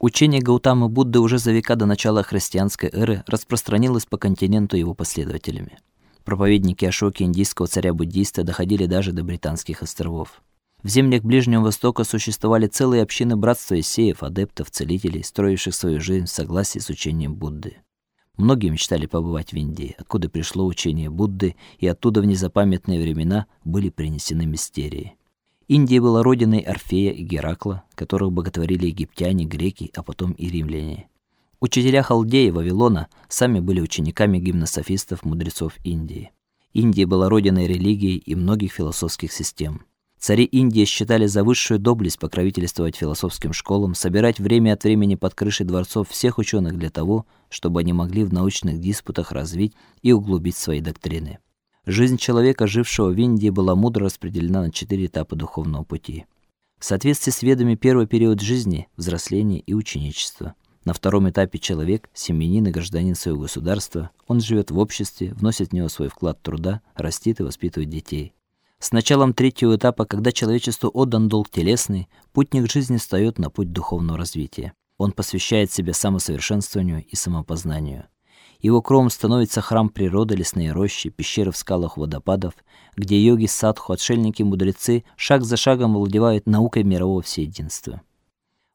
Учение Гаутамы Будды уже за века до начала христианской эры распространилось по континенту его последователями. Проповедники Ашоки индийского царя-буддиста доходили даже до британских островов. В землях Ближнего Востока существовали целые общины братства исеев, адептов, целителей, строивших свою жизнь в согласии с учением Будды. Многие мечтали побывать в Индии, откуда пришло учение Будды, и оттуда в незапамятные времена были принесены мистерии. Индия была родиной Орфея и Геракла, которых боготворили египтяне, греки, а потом и римляне. Учителя халдеи Вавилона сами были учениками гимнософистов, мудрецов Индии. Индия была родиной религии и многих философских систем. Цари Индии считали за высшую доблесть покровительствовать философским школам, собирать время от времени под крышей дворцов всех ученых для того, чтобы они могли в научных диспутах развить и углубить свои доктрины. Жизнь человека, жившего в Индии, была мудро распределена на четыре этапа духовного пути. В соответствии с ведами первый период жизни взросление и ученичество. На втором этапе человек семьянин и гражданин своего государства. Он живет в обществе, вносит в него свой вклад труда, растит и воспитывает детей. С началом третьего этапа, когда человечеству отдан долг телесный, путник жизни встает на путь духовного развития. Он посвящает себя самосовершенствованию и самопознанию. Его кровом становится храм природы, лесные рощи, пещеры в скалах водопадов, где йоги, садху, отшельники, мудрецы шаг за шагом овладевают наукой мирового всеединства.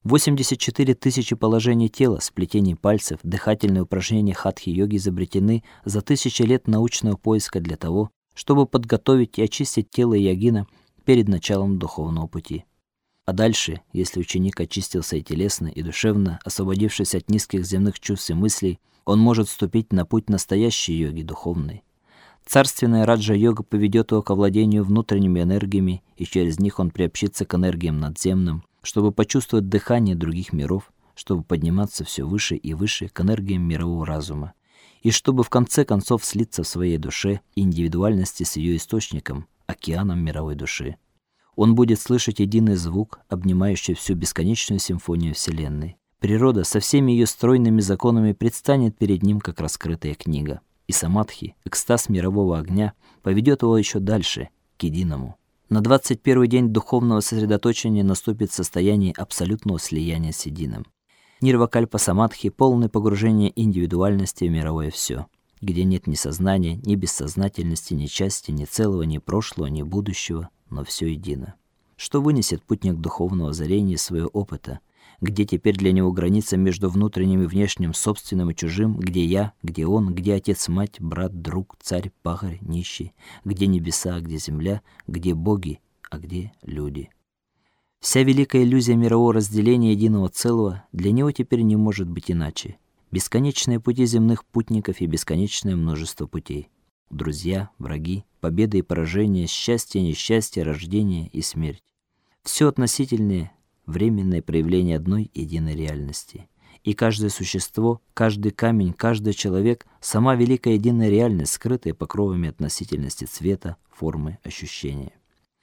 84 тысячи положений тела, сплетений пальцев, дыхательные упражнения хатхи-йоги изобретены за тысячи лет научного поиска для того, чтобы подготовить и очистить тело йогина перед началом духовного пути. А дальше, если ученик очистился и телесно, и душевно, освободившись от низких земных чувств и мыслей, он может вступить на путь настоящей йоги духовной. Царственная раджа-йога поведет его к овладению внутренними энергиями, и через них он приобщится к энергиям надземным, чтобы почувствовать дыхание других миров, чтобы подниматься все выше и выше к энергиям мирового разума, и чтобы в конце концов слиться в своей душе индивидуальности с ее источником, океаном мировой души он будет слышать единый звук, обнимающий всю бесконечную симфонию вселенной. Природа со всеми ее стройными законами предстанет перед ним как раскрытая книга. И самадхи, экстаз мирового огня, поведет его еще дальше, к единому. На 21 день духовного сосредоточения наступит состояние абсолютного слияния с единым. Нирвакальпа самадхи полное погружение индивидуальности в мировое все, где нет ни сознания, ни бессознательности, ни части, ни целого, ни прошлого, ни будущего, но все едино. Что вынесет путник духовного озарения своего опыта? Где теперь для него граница между внутренним и внешним, собственным и чужим? Где я, где он, где отец, мать, брат, друг, царь, пахарь, нищий? Где небеса, где земля? Где боги, а где люди? Вся великая иллюзия мирового разделения единого целого для него теперь не может быть иначе. Бесконечные пути земных путников и бесконечное множество путей друзья, враги, победы и поражения, счастье несчастье, рождение и смерть. Все относительные, временные проявления одной единой реальности. И каждое существо, каждый камень, каждый человек сама великая единая реальность, скрытая покровами относительности цвета, формы, ощущения.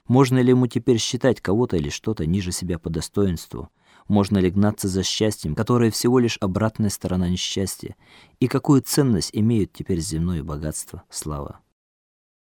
Можно ли ему теперь считать кого-то или что-то ниже себя по достоинству? Можно ли гнаться за счастьем, которое всего лишь обратная сторона несчастья? И какую ценность имеют теперь земное богатство, слава?